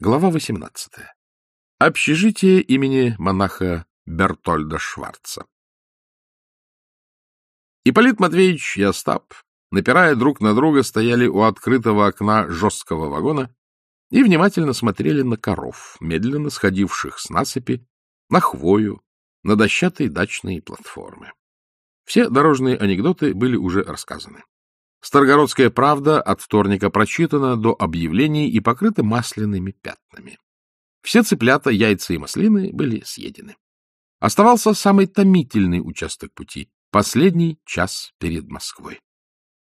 Глава 18. Общежитие имени монаха Бертольда Шварца. Ипполит Матвеевич и Остап, напирая друг на друга, стояли у открытого окна жесткого вагона и внимательно смотрели на коров, медленно сходивших с насыпи, на хвою, на дощатые дачные платформы. Все дорожные анекдоты были уже рассказаны. Старгородская правда от вторника прочитана до объявлений и покрыта масляными пятнами. Все цыплята, яйца и маслины были съедены. Оставался самый томительный участок пути — последний час перед Москвой.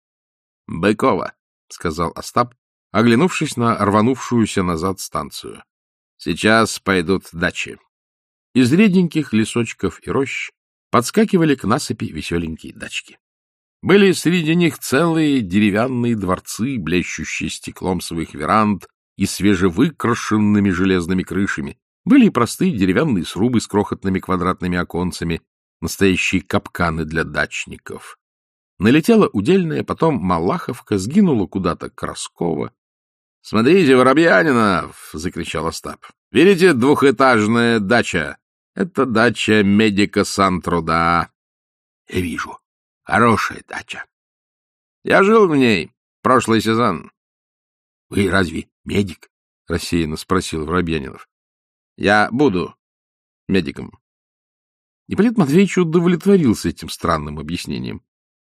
— Быкова, — сказал Остап, оглянувшись на рванувшуюся назад станцию. — Сейчас пойдут дачи. Из реденьких лесочков и рощ подскакивали к насыпи веселенькие дачки. Были среди них целые деревянные дворцы, блещущие стеклом своих веранд и свежевыкрашенными железными крышами. Были и простые деревянные срубы с крохотными квадратными оконцами, настоящие капканы для дачников. Налетела удельная, потом Малаховка, сгинула куда-то Краскова. — Смотрите, Воробьянинов! — закричал Остап. — Видите, двухэтажная дача? Это дача медика Сантруда. — Я вижу, Хорошая дача. Я жил в ней прошлый сезон. — Вы разве медик? — рассеянно спросил Воробьянинов. — Я буду медиком. Ипполит Матвеевич удовлетворился этим странным объяснением.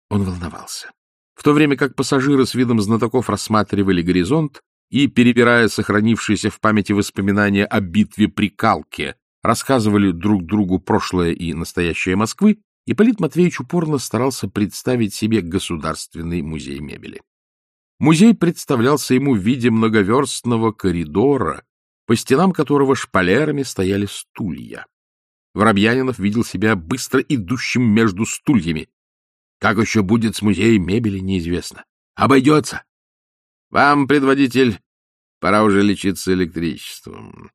Он волновался. В то время как пассажиры с видом знатоков рассматривали горизонт и, перебирая сохранившиеся в памяти воспоминания о битве при Калке, рассказывали друг другу прошлое и настоящее Москвы, Ипполит Матвеевич упорно старался представить себе государственный музей мебели. Музей представлялся ему в виде многоверстного коридора, по стенам которого шпалерами стояли стулья. Воробьянинов видел себя быстро идущим между стульями. Как еще будет с музеем мебели, неизвестно. Обойдется. Вам, предводитель, пора уже лечиться электричеством.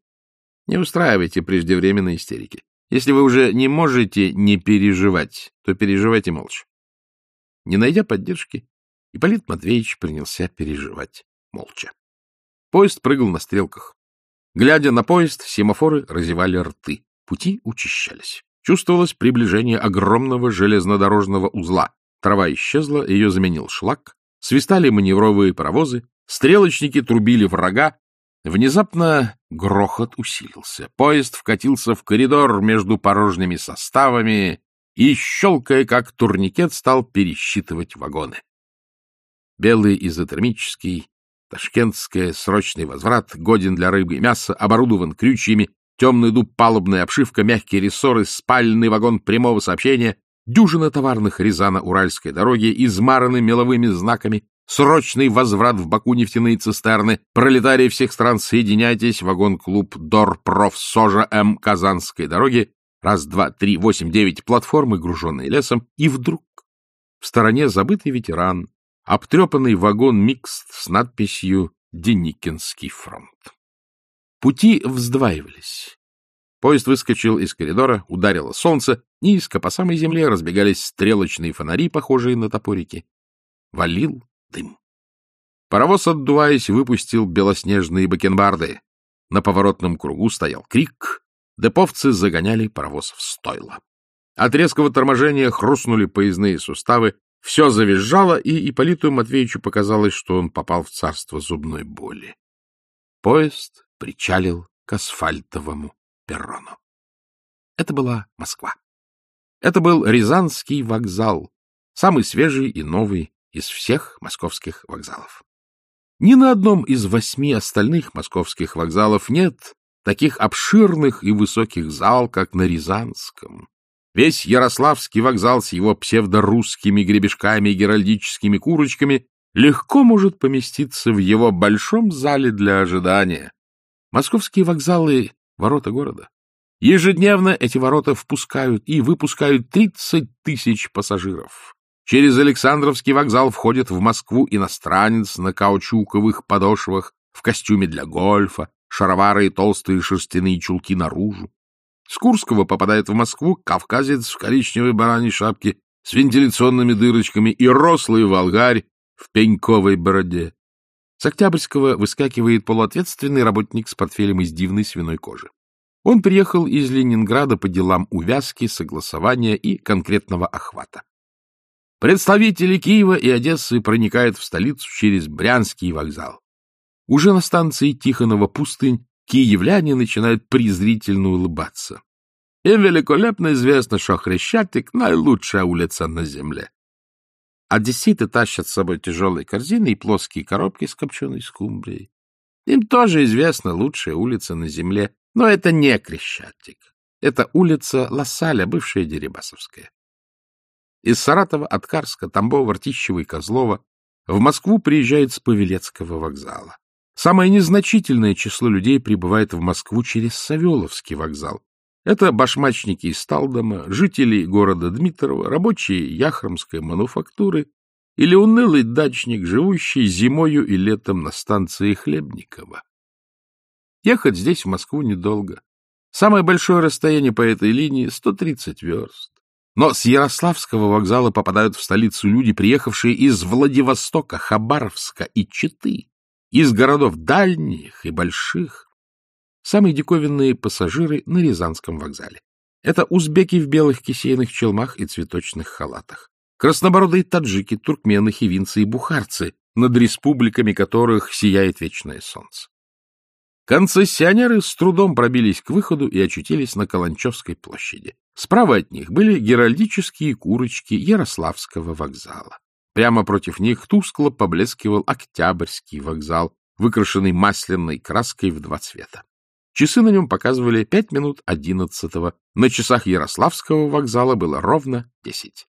Не устраивайте преждевременной истерики. Если вы уже не можете не переживать, то переживайте молча. Не найдя поддержки, Ипполит Матвеевич принялся переживать молча. Поезд прыгал на стрелках. Глядя на поезд, семафоры разевали рты. Пути учащались. Чувствовалось приближение огромного железнодорожного узла. Трава исчезла, ее заменил шлак. Свистали маневровые паровозы. Стрелочники трубили врага, Внезапно грохот усилился. Поезд вкатился в коридор между порожними составами и, щелкая как турникет, стал пересчитывать вагоны. Белый изотермический, ташкентская, срочный возврат, годен для рыбы и мяса, оборудован крючьями, темный дуб, палубная обшивка, мягкие рессоры, спальный вагон прямого сообщения, дюжина товарных Рязано-Уральской дороги, измараны меловыми знаками, Срочный возврат в Баку нефтяные цистерны. Пролетарии всех стран, соединяйтесь. Вагон-клуб Дорпрофсожа М. Казанской дороги. Раз, два, три, восемь, девять. Платформы, груженные лесом. И вдруг в стороне забытый ветеран. Обтрепанный вагон микст с надписью «Деникинский фронт». Пути вздваивались. Поезд выскочил из коридора, ударило солнце, низко по самой земле разбегались стрелочные фонари, похожие на топорики. Валил дым. Паровоз, отдуваясь, выпустил белоснежные бакенбарды. На поворотном кругу стоял крик. Деповцы загоняли паровоз в стойло. От резкого торможения хрустнули поездные суставы, все завизжало, и Ипполиту Матвеевичу показалось, что он попал в царство зубной боли. Поезд причалил к асфальтовому перрону. Это была Москва. Это был Рязанский вокзал, самый свежий и новый из всех московских вокзалов. Ни на одном из восьми остальных московских вокзалов нет таких обширных и высоких зал, как на Рязанском. Весь Ярославский вокзал с его псевдорусскими гребешками и геральдическими курочками легко может поместиться в его большом зале для ожидания. Московские вокзалы — ворота города. Ежедневно эти ворота впускают и выпускают 30 тысяч пассажиров. Через Александровский вокзал входит в Москву иностранец на каучуковых подошвах, в костюме для гольфа, шаровары и толстые шерстяные чулки наружу. С Курского попадает в Москву кавказец в коричневой бараньей шапке с вентиляционными дырочками и рослый волгарь в пеньковой бороде. С Октябрьского выскакивает полуответственный работник с портфелем из дивной свиной кожи. Он приехал из Ленинграда по делам увязки, согласования и конкретного охвата. Представители Киева и Одессы проникают в столицу через Брянский вокзал. Уже на станции Тихонова пустынь киевляне начинают презрительно улыбаться. Им великолепно известно, что Хрещатик — наилучшая улица на земле. Одесситы тащат с собой тяжелые корзины и плоские коробки с копченой скумбрией. Им тоже известна лучшая улица на земле, но это не Крещатик. Это улица Лассаля, бывшая Дерибасовская. Из Саратова, Откарска, Тамбова, Ртищева и Козлова в Москву приезжают с Павелецкого вокзала. Самое незначительное число людей прибывает в Москву через Савеловский вокзал. Это башмачники из Талдома, жители города Дмитрова, рабочие Яхромской мануфактуры или унылый дачник, живущий зимою и летом на станции Хлебникова. Ехать здесь, в Москву, недолго. Самое большое расстояние по этой линии — 130 верст. Но с Ярославского вокзала попадают в столицу люди, приехавшие из Владивостока, Хабаровска и Читы из городов дальних и больших. Самые диковинные пассажиры на Рязанском вокзале. Это узбеки в белых кисейных челмах и цветочных халатах. Краснобородые таджики, туркмены, хивинцы и бухарцы, над республиками которых сияет вечное солнце. Концессионеры с трудом пробились к выходу и очутились на Каланчевской площади. Справа от них были геральдические курочки Ярославского вокзала. Прямо против них тускло поблескивал Октябрьский вокзал, выкрашенный масляной краской в два цвета. Часы на нем показывали пять минут одиннадцатого. На часах Ярославского вокзала было ровно десять.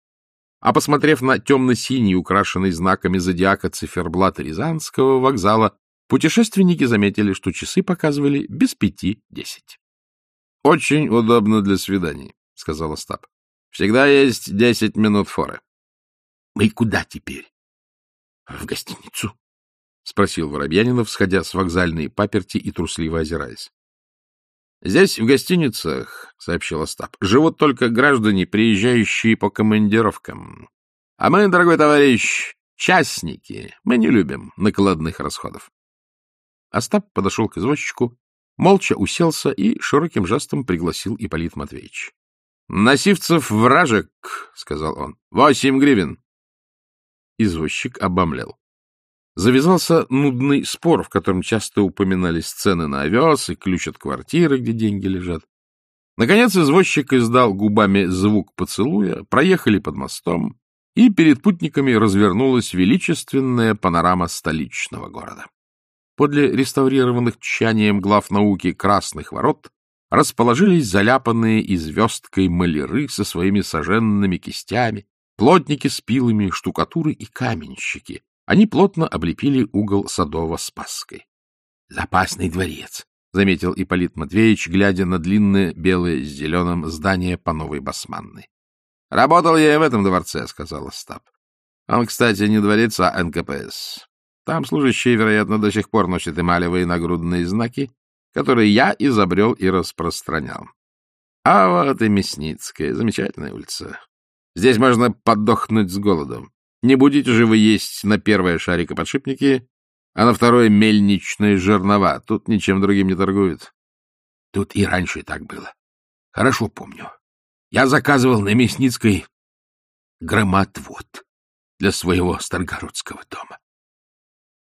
А посмотрев на темно-синий, украшенный знаками зодиака циферблат Рязанского вокзала, путешественники заметили, что часы показывали без пяти десять. — Очень удобно для свиданий, — сказал Остап. — Всегда есть десять минут форы. — Мы куда теперь? — В гостиницу? — спросил Воробьянинов, сходя с вокзальной паперти и трусливо озираясь. — Здесь, в гостиницах, — сообщил Остап, — живут только граждане, приезжающие по командировкам. А мы, дорогой товарищ, частники. Мы не любим накладных расходов. Остап подошел к извозчику, молча уселся и широким жестом пригласил Ипполит Матвеевич. — Носивцев вражек, — сказал он, — восемь гривен. Извозчик обомлел. Завязался нудный спор, в котором часто упоминались цены на овес и ключ от квартиры, где деньги лежат. Наконец извозчик издал губами звук поцелуя, проехали под мостом, и перед путниками развернулась величественная панорама столичного города. Подле реставрированных тщанием глав науки красных ворот расположились заляпанные и звездкой маляры со своими соженными кистями, плотники с пилами, штукатуры и каменщики. Они плотно облепили угол Садово-Спасской. — Запасный дворец, — заметил Ипполит Матвеевич, глядя на длинное белое с зеленым здание по Новой Басманной. — Работал я и в этом дворце, — сказал Остап. Он, кстати, не дворец, а НКПС. Там служащие, вероятно, до сих пор носят эмалевые нагрудные знаки, которые я изобрел и распространял. А вот и Мясницкая, замечательная улица. Здесь можно подохнуть с голоду. Не будете же вы есть на первое шарикоподшипники, а на второе мельничные жернова. Тут ничем другим не торгуют. Тут и раньше так было. Хорошо помню. Я заказывал на Мясницкой громотвод для своего Старгородского дома.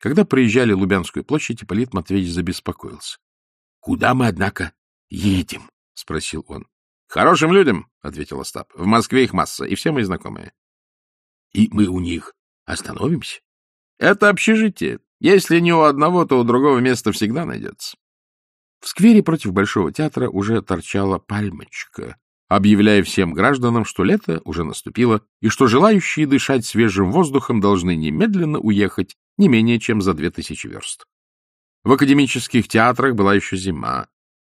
Когда проезжали Лубянскую площадь, Ипполит Матвеевич забеспокоился. — Куда мы, однако, едем? — спросил он. — Хорошим людям, — ответил Остап. — В Москве их масса, и все мои знакомые. — И мы у них остановимся? — Это общежитие. Если не у одного, то у другого места всегда найдется. В сквере против Большого театра уже торчала пальмочка, объявляя всем гражданам, что лето уже наступило, и что желающие дышать свежим воздухом должны немедленно уехать не менее чем за две тысячи верст. В академических театрах была еще зима.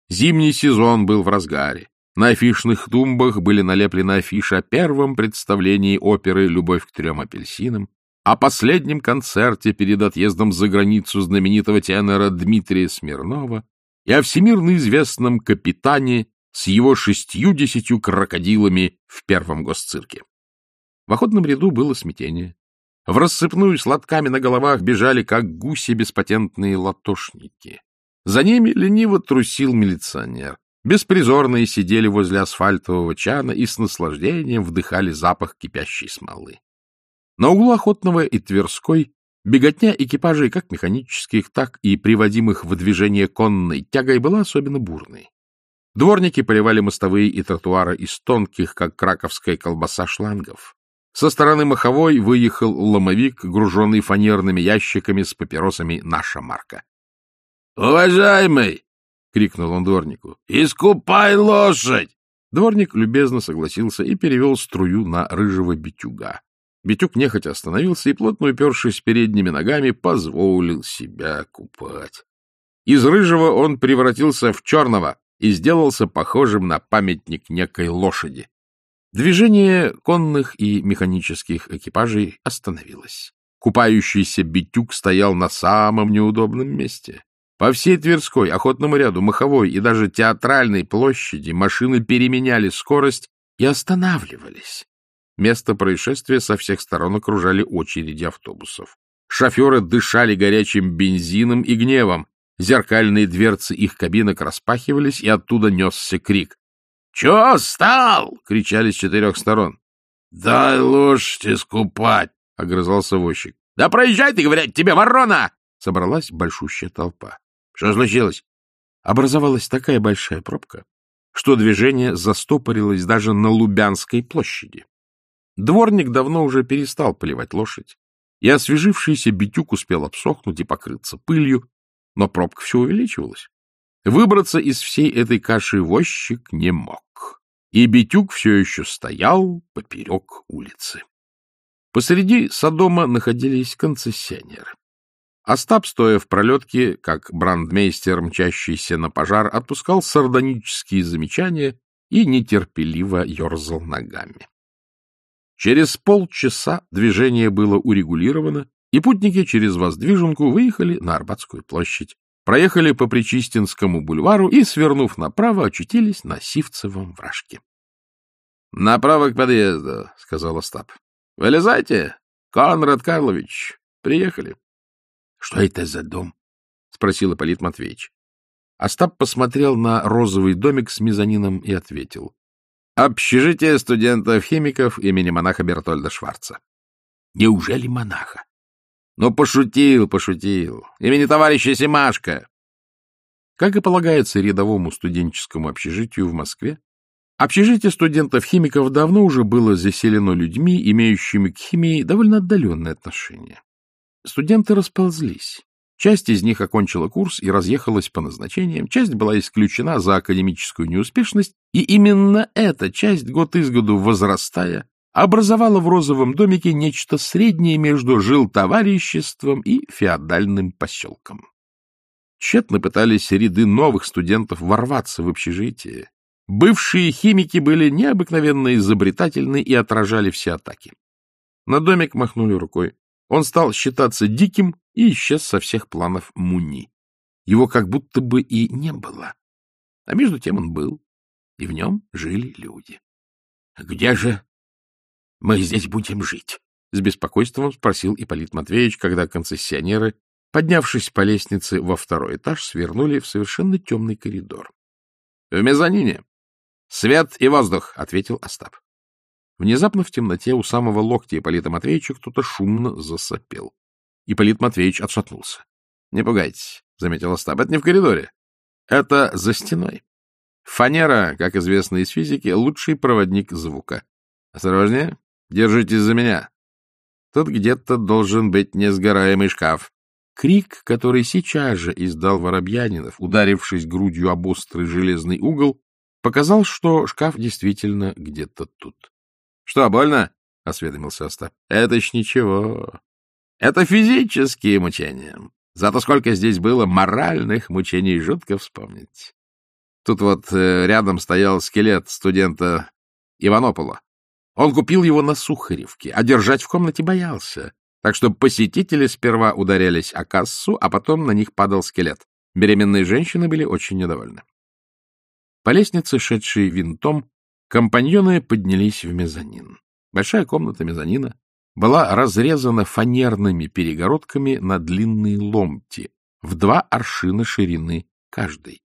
Зимний сезон был в разгаре. На афишных тумбах были налеплены афиши о первом представлении оперы «Любовь к трем апельсинам», о последнем концерте перед отъездом за границу знаменитого тенора Дмитрия Смирнова и о всемирно известном капитане с его шестью-десятью крокодилами в первом госцирке. В охотном ряду было смятение. В рассыпную с лотками на головах бежали, как гуси беспатентные латошники. За ними лениво трусил милиционер. Беспризорные сидели возле асфальтового чана и с наслаждением вдыхали запах кипящей смолы. На углу Охотного и Тверской беготня экипажей как механических, так и приводимых в движение конной тягой была особенно бурной. Дворники поливали мостовые и тротуары из тонких, как краковская колбаса, шлангов. Со стороны Маховой выехал ломовик, груженный фанерными ящиками с папиросами «Наша марка». — Уважаемый! — крикнул он дворнику. — Искупай лошадь! Дворник любезно согласился и перевел струю на рыжего битюга. Битюк нехотя остановился и, плотно упершись передними ногами, позволил себя купать. Из рыжего он превратился в черного и сделался похожим на памятник некой лошади. Движение конных и механических экипажей остановилось. Купающийся Битюк стоял на самом неудобном месте. По всей Тверской, Охотному ряду, Маховой и даже Театральной площади машины переменяли скорость и останавливались. Место происшествия со всех сторон окружали очереди автобусов. Шоферы дышали горячим бензином и гневом. Зеркальные дверцы их кабинок распахивались, и оттуда несся крик. — Чё стал? — кричали с четырех сторон. — Дай лошадь искупать! — огрызался возчик. — Да проезжай ты, говорят, тебе ворона! Собралась большущая толпа. Что случилось? Образовалась такая большая пробка, что движение застопорилось даже на Лубянской площади. Дворник давно уже перестал поливать лошадь, и освежившийся битюк успел обсохнуть и покрыться пылью, но пробка все увеличивалась. Выбраться из всей этой каши возчик не мог, и битюк все еще стоял поперек улицы. Посреди Содома находились концессионеры. Остап, стоя в пролетке, как брандмейстер, мчащийся на пожар, отпускал сардонические замечания и нетерпеливо ерзал ногами. Через полчаса движение было урегулировано, и путники через воздвиженку выехали на Арбатскую площадь, проехали по Причистинскому бульвару и, свернув направо, очутились на Сивцевом вражке. — Направо к подъезду, — сказал Остап. — Вылезайте, Конрад Карлович. Приехали. — Что это за дом? — спросил Ипполит Матвеевич. Остап посмотрел на розовый домик с мезонином и ответил. — Общежитие студентов-химиков имени монаха Бертольда Шварца. — Неужели монаха? — Ну, пошутил, пошутил. Имени товарища Семашка. Как и полагается рядовому студенческому общежитию в Москве, общежитие студентов-химиков давно уже было заселено людьми, имеющими к химии довольно отдаленное отношение. Студенты расползлись. Часть из них окончила курс и разъехалась по назначениям, часть была исключена за академическую неуспешность, и именно эта часть, год из году возрастая, образовала в розовом домике нечто среднее между жилтовариществом и феодальным поселком. Тщетно пытались ряды новых студентов ворваться в общежитие. Бывшие химики были необыкновенно изобретательны и отражали все атаки. На домик махнули рукой. Он стал считаться диким и исчез со всех планов Муни. Его как будто бы и не было. А между тем он был, и в нем жили люди. — Где же мы здесь будем жить? — с беспокойством спросил Ипполит Матвеевич, когда концессионеры, поднявшись по лестнице во второй этаж, свернули в совершенно темный коридор. — В мезонине. — Свет и воздух, — ответил Остап. Внезапно в темноте у самого локтя Ипполита Матвеевича кто-то шумно засопел. Ипполит Матвеевич отшатнулся. — Не пугайтесь, — заметил Остап, — это не в коридоре. Это за стеной. Фанера, как известно из физики, лучший проводник звука. Осторожнее, держитесь за меня. Тут где-то должен быть несгораемый шкаф. Крик, который сейчас же издал Воробьянинов, ударившись грудью об острый железный угол, показал, что шкаф действительно где-то тут. — Что, больно? — осведомился Остап. — Это ж ничего. Это физические мучения. Зато сколько здесь было моральных мучений, жутко вспомнить. Тут вот э, рядом стоял скелет студента Иванопола. Он купил его на Сухаревке, а держать в комнате боялся. Так что посетители сперва ударялись о кассу, а потом на них падал скелет. Беременные женщины были очень недовольны. По лестнице, шедшей винтом, Компаньоны поднялись в мезонин. Большая комната мезонина была разрезана фанерными перегородками на длинные ломти в два аршина ширины каждой.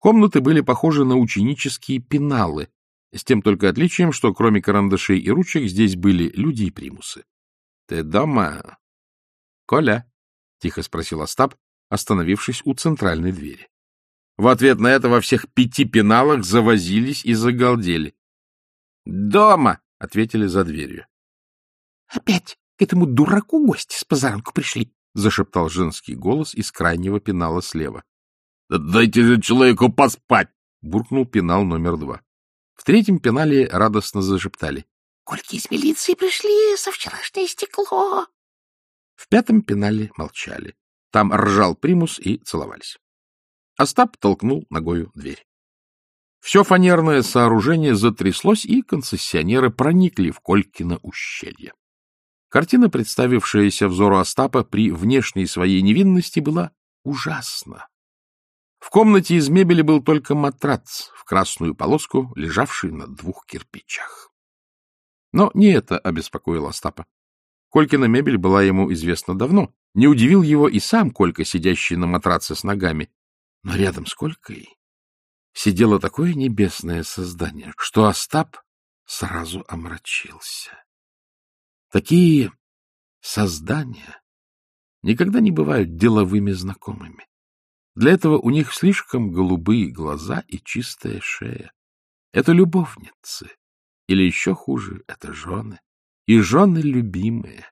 Комнаты были похожи на ученические пеналы, с тем только отличием, что кроме карандашей и ручек здесь были люди и примусы. — Ты дома? — Коля? — тихо спросил Остап, остановившись у центральной двери. В ответ на это во всех пяти пеналах завозились и загалдели. — Дома! — ответили за дверью. — Опять к этому дураку гости с позаранку пришли, — зашептал женский голос из крайнего пенала слева. — Дайте же человеку поспать! — буркнул пенал номер два. В третьем пенале радостно зашептали. — Кольки из милиции пришли, со вчерашнее стекло. В пятом пенале молчали. Там ржал примус и целовались. Остап толкнул ногою дверь. Все фанерное сооружение затряслось, и концессионеры проникли в Колькино ущелье. Картина, представившаяся взору Остапа при внешней своей невинности, была ужасна. В комнате из мебели был только матрац в красную полоску, лежавший на двух кирпичах. Но не это обеспокоило Остапа. Колькина мебель была ему известна давно. Не удивил его и сам Колька, сидящий на матраце с ногами. Но рядом с Колькой сидело такое небесное создание, что Остап сразу омрачился. Такие создания никогда не бывают деловыми знакомыми. Для этого у них слишком голубые глаза и чистая шея. Это любовницы. Или еще хуже, это жены. И жены любимые.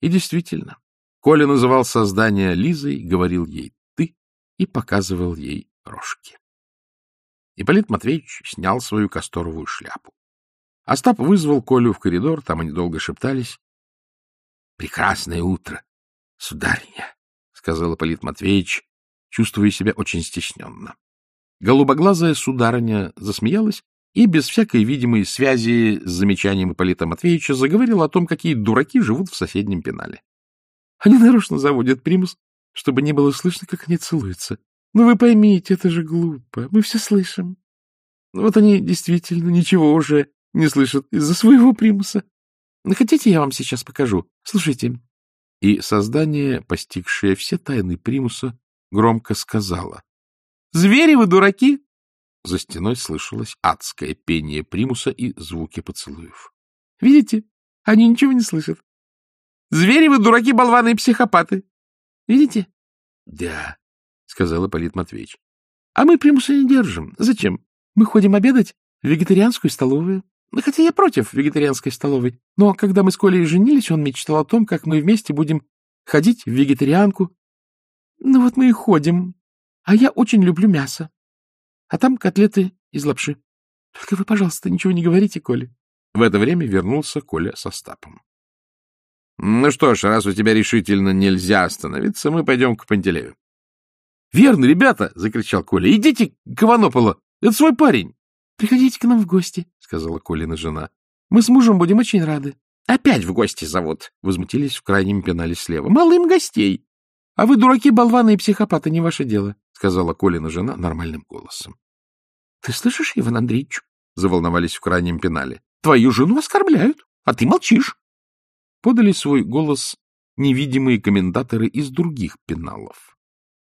И действительно, Коля называл создание Лизой, говорил ей «ты» и показывал ей рожки. Ипполит Матвеевич снял свою касторовую шляпу. Остап вызвал Колю в коридор, там они долго шептались. — Прекрасное утро, сударыня, — сказал Ипполит Матвеевич, чувствуя себя очень стесненно. Голубоглазая сударыня засмеялась и без всякой видимой связи с замечанием Ипполита Матвеевича заговорила о том, какие дураки живут в соседнем пенале. Они нарочно заводят примус, чтобы не было слышно, как они целуются. Ну, вы поймите, это же глупо. Мы все слышим. Вот они действительно ничего уже не слышат из-за своего примуса. Хотите, я вам сейчас покажу? Слушайте. И создание, постигшее все тайны примуса, громко сказала. — Звери вы, дураки! За стеной слышалось адское пение примуса и звуки поцелуев. — Видите? Они ничего не слышат. — Звери вы, дураки, болваны и психопаты! Видите? — Да, — сказал Ипполит Матвеевич. — А мы примуса не держим. Зачем? Мы ходим обедать в вегетарианскую столовую. Хотя я против вегетарианской столовой. Но когда мы с Колей женились, он мечтал о том, как мы вместе будем ходить в вегетарианку. Ну вот мы и ходим. А я очень люблю мясо. А там котлеты из лапши. Только вы, пожалуйста, ничего не говорите, Коля. В это время вернулся Коля со Стапом. — Ну что ж, раз у тебя решительно нельзя остановиться, мы пойдем к Пантелею. — Верно, ребята! — закричал Коля. — Идите к Иванополу. Это свой парень. — Приходите к нам в гости, — сказала Колина жена. — Мы с мужем будем очень рады. — Опять в гости зовут, — возмутились в крайнем пенале слева. — Мало им гостей. — А вы, дураки, болваны и психопаты, не ваше дело, — сказала Колина жена нормальным голосом. — Ты слышишь, Иван Андреевич? — заволновались в крайнем пенале. — Твою жену оскорбляют, а ты молчишь. Подали свой голос невидимые комментаторы из других пеналов.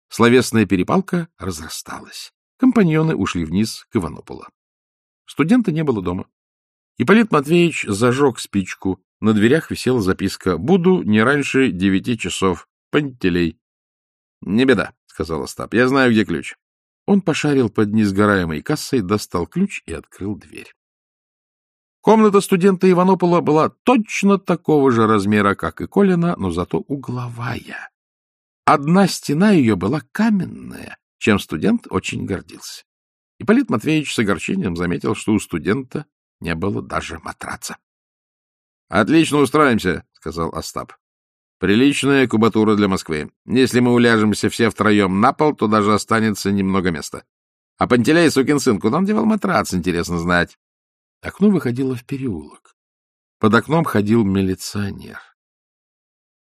Словесная перепалка разрасталась. Компаньоны ушли вниз к Иванополу. Студента не было дома. Ипполит Матвеевич зажег спичку. На дверях висела записка «Буду не раньше девяти часов. Пантелей». — Не беда, — сказал Остап. — Я знаю, где ключ. Он пошарил под несгораемой кассой, достал ключ и открыл дверь. Комната студента Иванопола была точно такого же размера, как и Колина, но зато угловая. Одна стена ее была каменная, чем студент очень гордился. Ипполит Матвеевич с огорчением заметил, что у студента не было даже матраца. — Отлично устроимся, — сказал Остап. Приличная кубатура для Москвы. Если мы уляжемся все втроем на пол, то даже останется немного места. А Пантелей, сукин сын, куда он девал матрац, интересно знать. Окно выходило в переулок. Под окном ходил милиционер.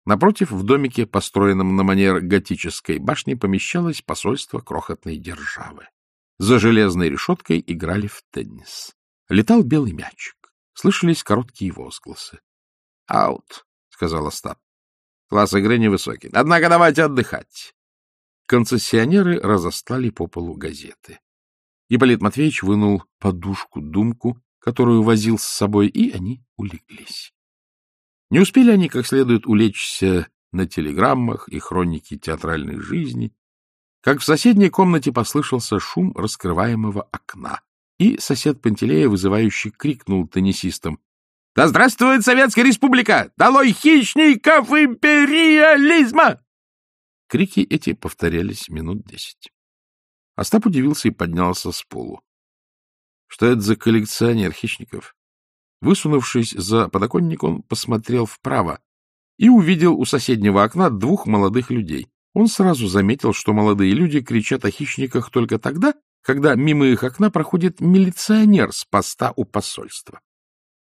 Напротив, в домике, построенном на манер готической башни, помещалось посольство крохотной державы. За железной решеткой играли в теннис. Летал белый мячик. Слышались короткие возгласы. — Аут, — сказал Остап. — Класс игры невысокий. Однако давайте отдыхать. Концессионеры разослали по полу газеты. Ипполит Матвеевич вынул подушку-думку, которую возил с собой, и они улеглись. Не успели они как следует улечься на телеграммах и хронике театральной жизни, как в соседней комнате послышался шум раскрываемого окна, и сосед Пантелея, вызывающий, крикнул теннисистам. — Да здравствует Советская Республика! Долой хищников империализма! Крики эти повторялись минут десять. Остап удивился и поднялся с полу. Что это за коллекционер хищников? Высунувшись за подоконник, он посмотрел вправо и увидел у соседнего окна двух молодых людей. Он сразу заметил, что молодые люди кричат о хищниках только тогда, когда мимо их окна проходит милиционер с поста у посольства.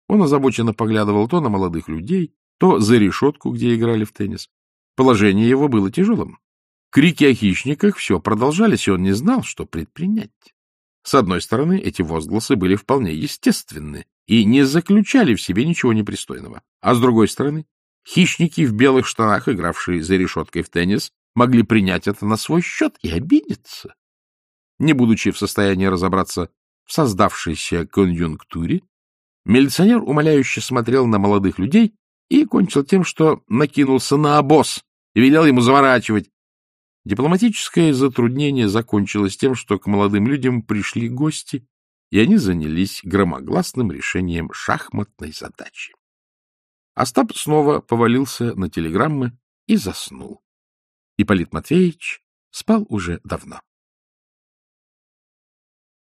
Он озабоченно поглядывал то на молодых людей, то за решетку, где играли в теннис. Положение его было тяжелым. Крики о хищниках все продолжались, и он не знал, что предпринять. С одной стороны, эти возгласы были вполне естественны и не заключали в себе ничего непристойного. А с другой стороны, хищники в белых штанах, игравшие за решеткой в теннис, могли принять это на свой счет и обидеться. Не будучи в состоянии разобраться в создавшейся конъюнктуре, милиционер умоляюще смотрел на молодых людей и кончил тем, что накинулся на обоз и велел ему заворачивать. Дипломатическое затруднение закончилось тем, что к молодым людям пришли гости, и они занялись громогласным решением шахматной задачи. Остап снова повалился на телеграммы и заснул. Ипполит Матвеевич спал уже давно.